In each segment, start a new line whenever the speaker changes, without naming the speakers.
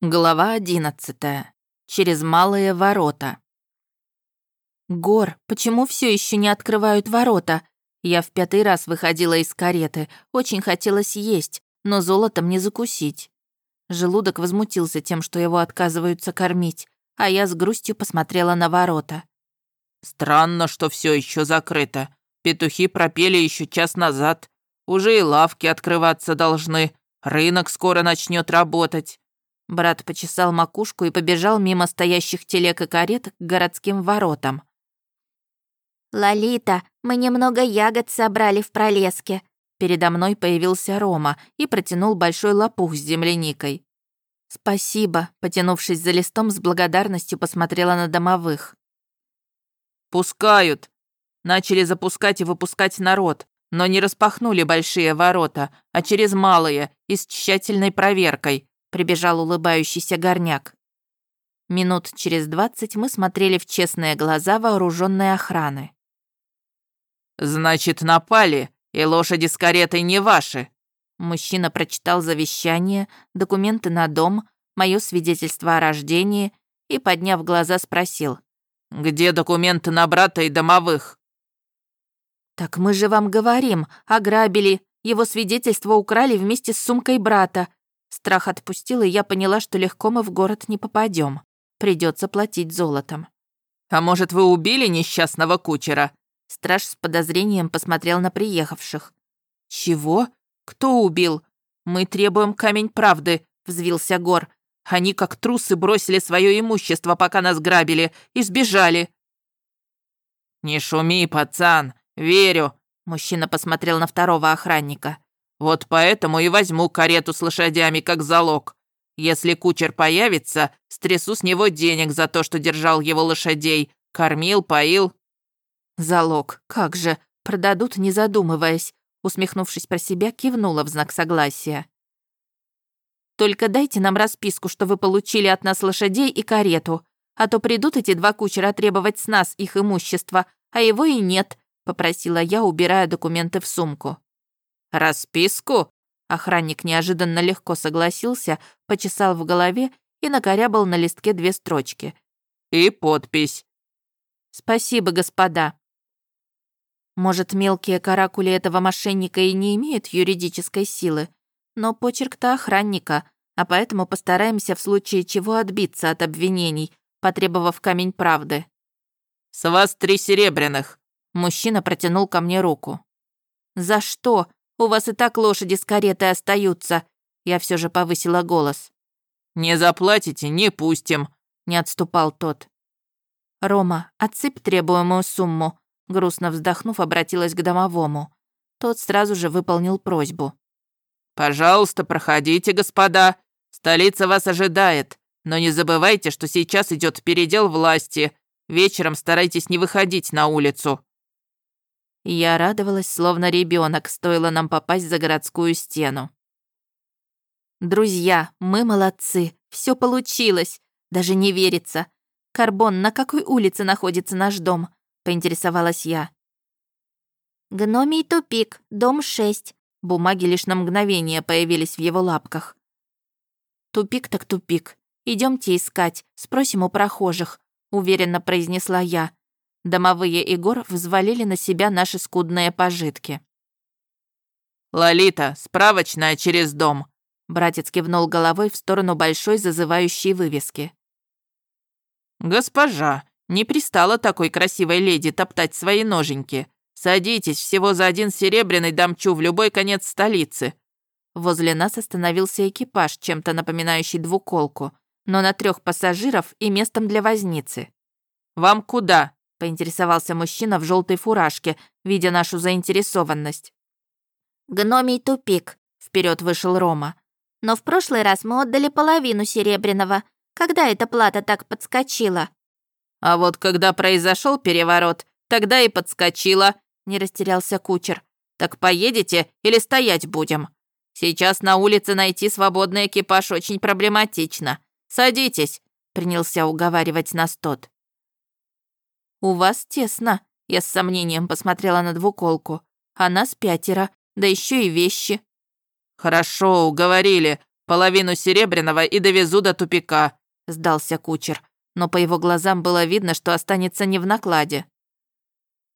Глава одиннадцатая. Через малые ворота. Гор, почему все еще не открывают ворота? Я в пятый раз выходила из кареты. Очень хотелось есть, но золотом не закусить. Желудок возмутился тем, что его отказываются кормить, а я с грустью посмотрела на ворота.
Странно, что все еще закрыто. Петухи пропели еще час назад. Уже и лавки открываться должны. Рынок скоро начнет работать.
Брат почесал макушку и побежал мимо стоящих телег и карет к городским воротам.
«Лолита, мы немного ягод собрали в пролеске».
Передо мной появился Рома и протянул большой лопух с земляникой. «Спасибо», — потянувшись за листом, с благодарностью посмотрела на домовых.
«Пускают!» Начали запускать и выпускать народ, но не распахнули большие ворота, а через малые и с тщательной проверкой
прибежал улыбающийся горняк. Минут через двадцать мы смотрели в честные глаза вооруженной охраны.
«Значит, напали, и лошади с каретой не ваши!»
Мужчина прочитал завещание, документы на дом, мое свидетельство о рождении и, подняв глаза, спросил.
«Где документы на брата и домовых?»
«Так мы же вам говорим, ограбили, его свидетельство украли вместе с сумкой брата. Страх отпустил, и я поняла, что легко мы в город не попадем. Придется платить золотом.
«А может, вы убили несчастного кучера?»
Страж с подозрением посмотрел на приехавших.
«Чего? Кто убил? Мы требуем камень правды», — взвился Гор. «Они, как трусы, бросили свое имущество, пока нас грабили, и сбежали». «Не шуми, пацан, верю», — мужчина посмотрел на второго охранника. Вот поэтому и возьму карету с лошадями как залог. Если кучер появится, стрясу с него денег за то, что держал его лошадей, кормил, поил».
«Залог, как же, продадут, не задумываясь», усмехнувшись про себя, кивнула в знак согласия. «Только дайте нам расписку, что вы получили от нас лошадей и карету, а то придут эти два кучера требовать с нас их имущество, а его и нет», попросила я, убирая документы в сумку.
«Расписку?»
Охранник неожиданно легко согласился, почесал в голове и накорябал на листке две строчки.
«И подпись».
«Спасибо, господа». Может, мелкие каракули этого мошенника и не имеют юридической силы, но почерк-то охранника, а поэтому постараемся в случае чего отбиться от обвинений, потребовав камень правды.
«С вас три серебряных!»
Мужчина протянул ко мне руку. «За что?» У вас и так лошади с каретой остаются. Я все же повысила голос.
Не заплатите, не пустим,
не отступал тот. Рома, отсыпь требуемую сумму, грустно вздохнув, обратилась к домовому. Тот сразу же выполнил просьбу.
«Пожалуйста, проходите, господа. Столица вас ожидает. Но не забывайте, что сейчас идет передел власти. Вечером старайтесь не выходить на улицу».
Я радовалась, словно ребенок, стоило нам попасть за городскую стену. «Друзья, мы молодцы, все получилось. Даже не верится. Карбон, на какой улице находится наш дом?» — поинтересовалась я.
«Гномий тупик, дом 6».
Бумаги лишь на мгновение появились в его лапках. «Тупик так тупик. Идемте искать, спросим у прохожих», — уверенно произнесла я. Домовые и Гор взвалили на себя наши скудные пожитки.
«Лолита, справочная через дом»,
Братец кивнул головой в сторону большой зазывающей вывески.
«Госпожа, не пристала такой красивой леди топтать свои ноженьки. Садитесь, всего за один серебряный дамчу в любой конец столицы».
Возле нас остановился экипаж, чем-то напоминающий двуколку, но на трех пассажиров и местом для возницы.
«Вам куда?»
Поинтересовался мужчина в желтой фуражке, видя нашу заинтересованность.
«Гномий тупик», — вперед вышел Рома. «Но в прошлый раз мы отдали половину серебряного. Когда эта плата так подскочила?»
«А вот когда произошел переворот, тогда и подскочила», — не растерялся кучер. «Так поедете или стоять будем? Сейчас на улице найти свободный экипаж очень проблематично. Садитесь», — принялся уговаривать нас тот.
«У вас тесно», — я с сомнением посмотрела на двуколку. «А нас пятеро, да еще и вещи».
«Хорошо, уговорили. Половину серебряного и довезу до тупика», —
сдался кучер, но по его глазам было видно, что останется не в накладе.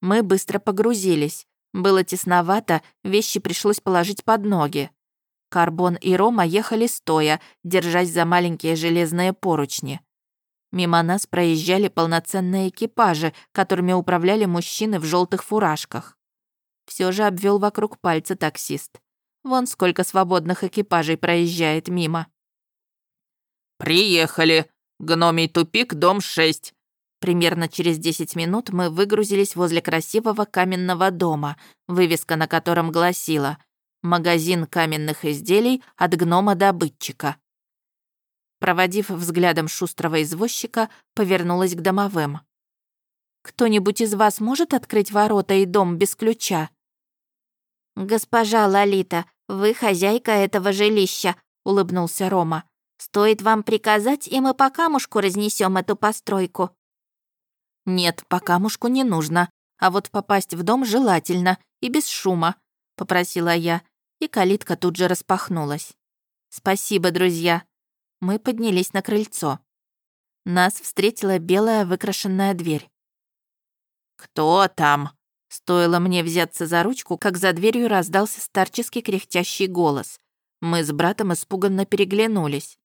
Мы быстро погрузились. Было тесновато, вещи пришлось положить под ноги. Карбон и Рома ехали стоя, держась за маленькие железные поручни. Мимо нас проезжали полноценные экипажи, которыми управляли мужчины в желтых фуражках. Все же обвел вокруг пальца таксист. Вон сколько свободных экипажей проезжает мимо.
«Приехали. Гномий тупик, дом 6».
Примерно через 10 минут мы выгрузились возле красивого каменного дома, вывеска на котором гласила «Магазин каменных изделий от гнома-добытчика». Проводив взглядом шустрого извозчика, повернулась к домовым. «Кто-нибудь из вас может открыть ворота и дом без ключа?»
«Госпожа Лолита, вы хозяйка этого жилища», — улыбнулся Рома. «Стоит вам приказать, и мы по камушку разнесем эту постройку».
«Нет, по камушку не нужно, а вот попасть в дом желательно и без шума», — попросила я, и калитка тут же распахнулась. «Спасибо, друзья». Мы поднялись на крыльцо. Нас встретила белая выкрашенная дверь.
«Кто там?»
Стоило мне взяться за ручку, как за дверью раздался старческий кряхтящий голос. Мы с братом испуганно переглянулись.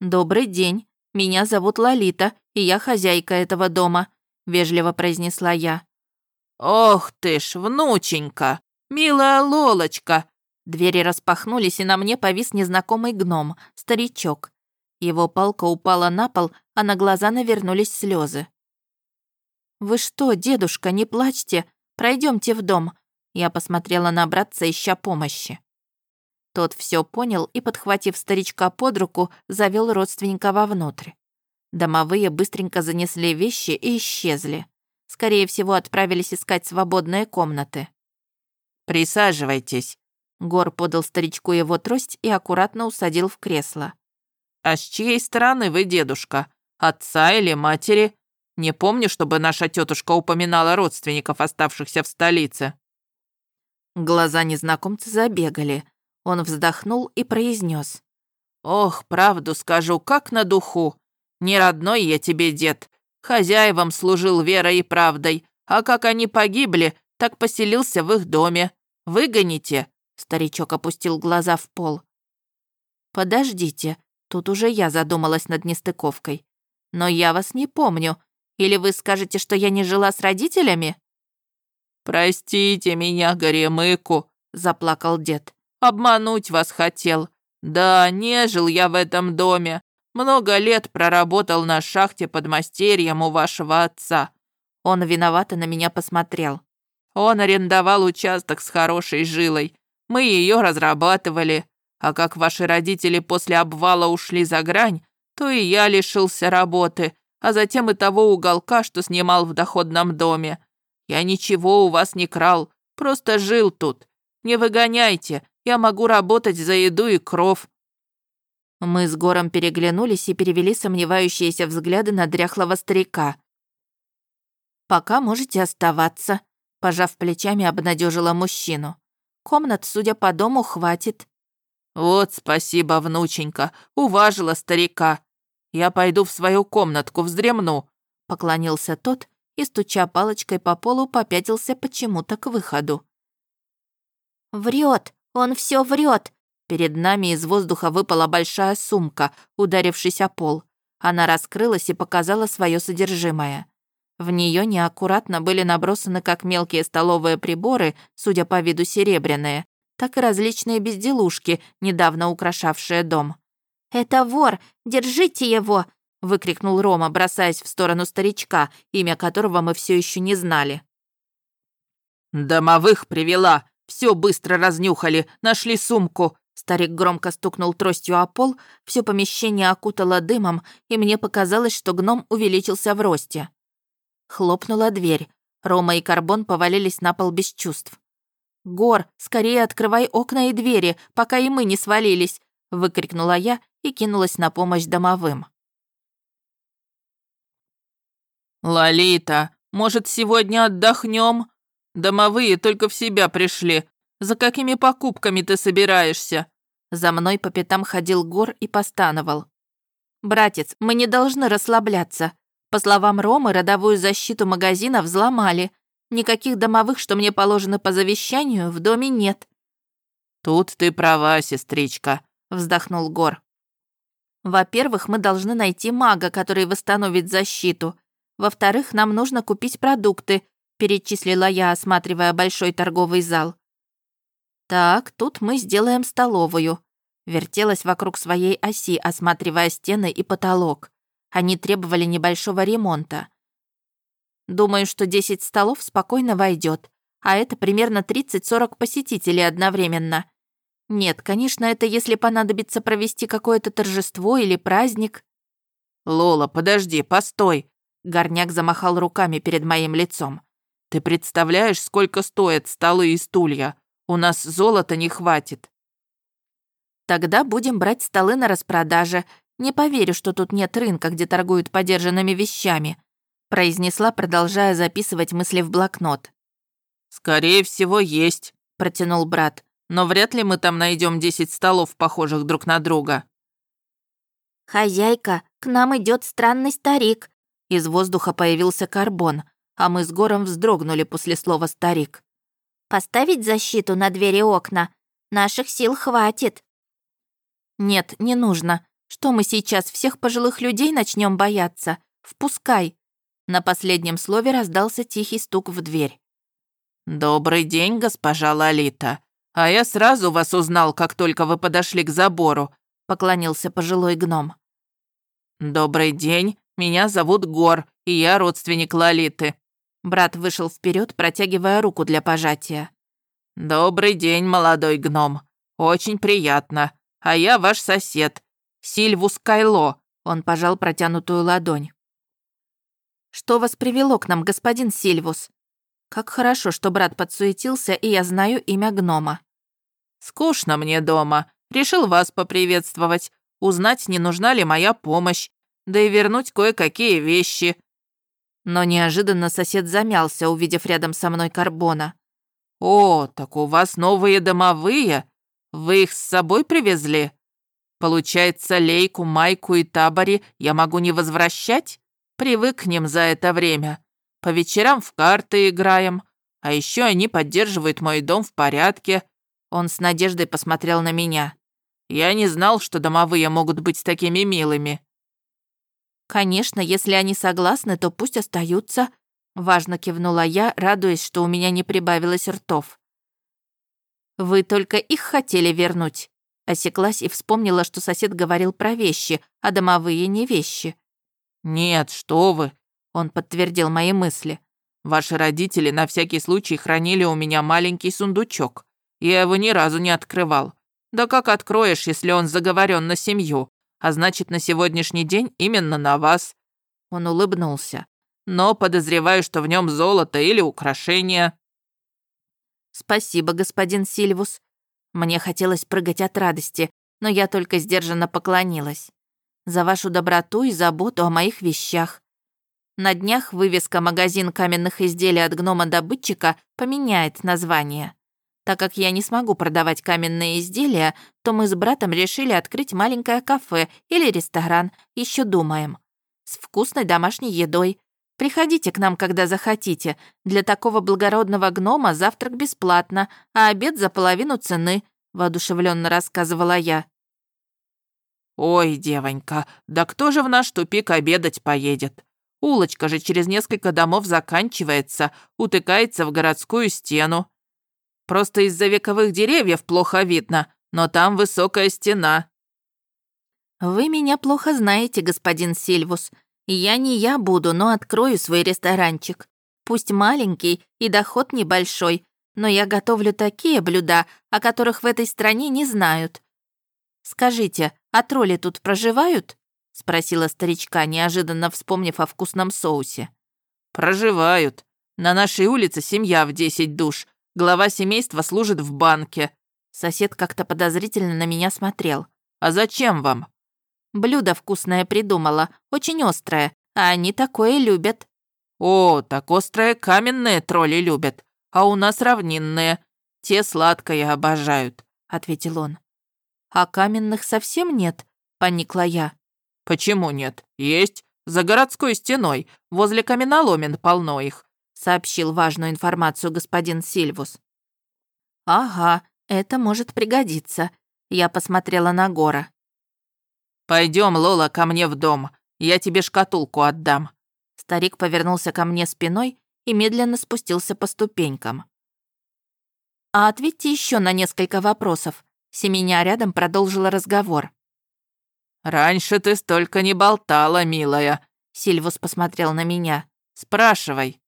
«Добрый день. Меня зовут Лолита, и я хозяйка этого дома», — вежливо произнесла я.
«Ох ты ж, внученька! Милая Лолочка!»
Двери распахнулись, и на мне повис незнакомый гном, старичок. Его палка упала на пол, а на глаза навернулись слезы. «Вы что, дедушка, не плачьте, пройдемте в дом». Я посмотрела на братца, ища помощи. Тот все понял и, подхватив старичка под руку, завел родственника вовнутрь. Домовые быстренько занесли вещи и исчезли. Скорее всего, отправились искать свободные комнаты.
«Присаживайтесь».
Гор подал старичку его трость и аккуратно усадил в кресло.
«А с чьей стороны вы, дедушка? Отца или матери? Не помню, чтобы наша тетушка упоминала родственников, оставшихся в столице».
Глаза незнакомца забегали. Он вздохнул и произнес:
«Ох, правду скажу, как на духу. Не родной я тебе, дед. Хозяевам служил верой и правдой, а как они погибли, так поселился в их доме. Выгоните?» Старичок опустил глаза в пол.
«Подождите, тут уже я задумалась над нестыковкой. Но я вас не помню. Или вы скажете, что я не жила с родителями?»
«Простите меня, Горемыку», — заплакал дед. «Обмануть вас хотел. Да, не жил я в этом доме. Много лет проработал на шахте под мастерьем у вашего отца».
Он виновато на меня посмотрел.
Он арендовал участок с хорошей жилой. Мы ее разрабатывали. А как ваши родители после обвала ушли за грань, то и я лишился работы, а затем и того уголка, что снимал в доходном доме. Я ничего у вас не крал, просто жил тут. Не выгоняйте, я могу работать за еду и кров».
Мы с Гором переглянулись и перевели сомневающиеся взгляды на дряхлого старика. «Пока можете оставаться», — пожав плечами, обнадежила мужчину. «Комнат, судя по дому, хватит».
«Вот спасибо, внученька, уважила старика. Я пойду в свою комнатку, вздремну», — поклонился тот и, стуча палочкой по полу, попятился почему-то к выходу.
«Врет! Он все врет!»
Перед нами из воздуха выпала большая сумка, ударившись о пол. Она раскрылась и показала свое содержимое. В нее неаккуратно были набросаны как мелкие столовые приборы, судя по виду серебряные, так и различные безделушки, недавно украшавшие дом.
«Это вор! Держите его!»
— выкрикнул Рома, бросаясь в сторону старичка, имя которого мы все еще не знали.
«Домовых привела! Все быстро разнюхали, нашли сумку!»
Старик громко стукнул тростью о пол, все помещение окутало дымом, и мне показалось, что гном увеличился в росте. Хлопнула дверь. Рома и Карбон повалились на пол без чувств. «Гор, скорее открывай окна и двери, пока и мы не свалились!» выкрикнула я и кинулась на помощь домовым.
«Лолита, может, сегодня отдохнем? Домовые только в себя пришли. За какими покупками ты собираешься?»
За мной по пятам ходил Гор и постановал. «Братец, мы не должны расслабляться. По словам Ромы, родовую защиту магазина взломали. Никаких домовых, что мне положено по завещанию, в доме нет».
«Тут ты права, сестричка», — вздохнул Гор.
«Во-первых, мы должны найти мага, который восстановит защиту. Во-вторых, нам нужно купить продукты», — перечислила я, осматривая большой торговый зал. «Так, тут мы сделаем столовую». Вертелась вокруг своей оси, осматривая стены и потолок. Они требовали небольшого ремонта. Думаю, что 10 столов спокойно войдет, а это примерно 30-40 посетителей одновременно. Нет, конечно, это если понадобится провести какое-то торжество или праздник.
«Лола, подожди, постой!»
Горняк замахал руками перед моим лицом.
«Ты представляешь, сколько стоят столы и стулья? У нас золота не хватит».
«Тогда будем брать столы на распродаже. Не поверю, что тут нет рынка, где торгуют подержанными вещами», произнесла, продолжая записывать мысли в блокнот.
«Скорее всего, есть», — протянул брат. «Но вряд ли мы там найдем десять столов, похожих друг на друга».
«Хозяйка, к нам идет странный старик»,
из воздуха появился карбон, а мы с Гором вздрогнули после слова «старик».
«Поставить защиту на двери окна? Наших сил хватит».
«Нет, не нужно. Что мы сейчас всех пожилых людей начнем бояться? Впускай». На последнем слове раздался тихий стук в дверь.
«Добрый день, госпожа Лолита. А я сразу вас узнал, как только вы подошли к забору», — поклонился пожилой гном. «Добрый день. Меня зовут Гор, и я родственник Лолиты».
Брат вышел вперед, протягивая руку для пожатия.
«Добрый день, молодой гном. Очень приятно. А я ваш сосед, Сильвус Кайло».
Он пожал протянутую ладонь. «Что вас привело к нам, господин Сильвус? Как хорошо, что брат подсуетился, и я знаю имя гнома».
«Скучно мне дома. Решил вас поприветствовать, узнать, не нужна ли моя помощь, да и вернуть кое-какие вещи».
Но неожиданно сосед замялся, увидев рядом со мной карбона.
«О, так у вас новые домовые? Вы их с собой привезли? Получается, лейку, майку и табори я могу не возвращать? Привык к ним за это время. По вечерам в карты играем, а еще они поддерживают мой дом в порядке».
Он с надеждой посмотрел на меня.
«Я не знал, что домовые могут быть такими милыми».
«Конечно, если они согласны, то пусть остаются», — важно кивнула я, радуясь, что у меня не прибавилось ртов. «Вы только их хотели вернуть», — осеклась и вспомнила, что сосед говорил про вещи, а домовые не вещи.
«Нет, что вы», —
он подтвердил мои мысли.
«Ваши родители на всякий случай хранили у меня маленький сундучок. Я его ни разу не открывал. Да как откроешь, если он заговорен на семью? а значит, на сегодняшний день именно на вас».
Он улыбнулся.
«Но подозреваю, что в нем золото или украшения».
«Спасибо, господин Сильвус. Мне хотелось прыгать от радости, но я только сдержанно поклонилась. За вашу доброту и заботу о моих вещах. На днях вывеска «Магазин каменных изделий от гнома-добытчика» поменяет название. Так как я не смогу продавать каменные изделия, то мы с братом решили открыть маленькое кафе или ресторан, еще думаем. С вкусной домашней едой. Приходите к нам, когда захотите. Для такого благородного гнома завтрак бесплатно, а обед за половину цены», — воодушевленно рассказывала я.
«Ой, девонька, да кто же в наш тупик обедать поедет? Улочка же через несколько домов заканчивается, утыкается в городскую стену. Просто из-за вековых деревьев плохо видно, но там высокая стена».
«Вы меня плохо знаете, господин Сильвус. Я не я буду, но открою свой ресторанчик. Пусть маленький и доход небольшой, но я готовлю такие блюда, о которых в этой стране не знают. Скажите, а тролли тут проживают?» — спросила старичка, неожиданно вспомнив о вкусном соусе.
«Проживают. На нашей улице семья в десять душ, Глава семейства служит в банке».
Сосед как-то подозрительно на меня смотрел.
«А зачем вам?»
«Блюдо вкусное придумала, очень острое, а они такое любят».
«О, так острое каменные тролли любят, а у нас равнинные. Те сладкое обожают», — ответил он.
а каменных совсем нет?» — поникла я.
«Почему нет? Есть. За городской стеной. Возле каменоломен полно их», — сообщил важную информацию господин Сильвус.
«Ага, это может пригодиться». Я посмотрела на Гора.
Пойдем, Лола, ко мне в дом. Я тебе шкатулку отдам».
Старик повернулся ко мне спиной и медленно спустился по ступенькам. «А ответьте еще на несколько вопросов». Семеня рядом продолжила разговор.
«Раньше ты столько не болтала, милая», —
Сильвус посмотрел на меня.
«Спрашивай».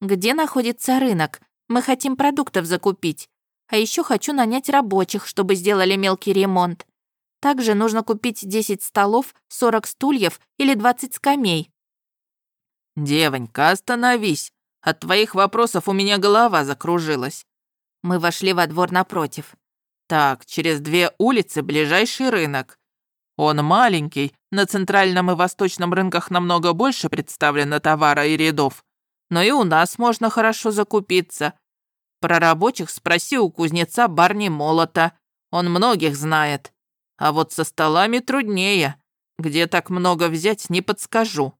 «Где находится рынок? Мы хотим продуктов закупить. А еще хочу нанять рабочих, чтобы сделали мелкий ремонт. Также нужно купить 10 столов, 40 стульев или 20 скамей.
«Девонька, остановись. От твоих вопросов у меня голова закружилась».
Мы вошли во двор напротив.
«Так, через две улицы ближайший рынок. Он маленький, на центральном и восточном рынках намного больше представлено товара и рядов. Но и у нас можно хорошо закупиться. Про рабочих спроси у кузнеца Барни Молота. Он многих знает. А вот со столами труднее. Где так много взять, не подскажу.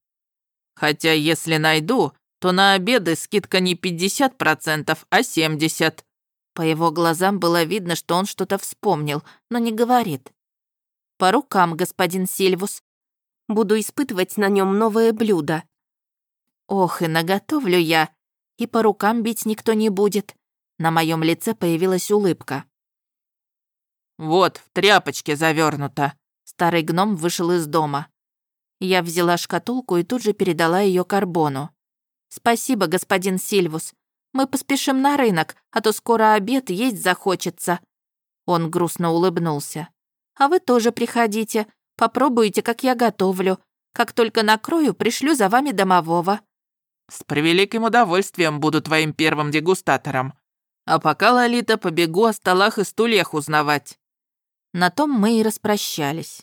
Хотя если найду, то на обеды скидка не 50%, а 70%.
По его глазам было видно, что он что-то вспомнил, но не говорит. «По рукам, господин Сильвус. Буду испытывать на нем новое блюдо». «Ох, и наготовлю я. И по рукам бить никто не будет». На моем лице появилась улыбка.
«Вот, в тряпочке завернуто».
Старый гном вышел из дома. Я взяла шкатулку и тут же передала ее Карбону. «Спасибо, господин Сильвус. Мы поспешим на рынок, а то скоро обед есть захочется». Он грустно улыбнулся. «А вы тоже приходите. Попробуйте, как я готовлю. Как только накрою, пришлю за вами домового».
«С превеликим удовольствием буду твоим первым дегустатором. А пока, Лолита, побегу о столах и стульях узнавать».
На том мы и распрощались.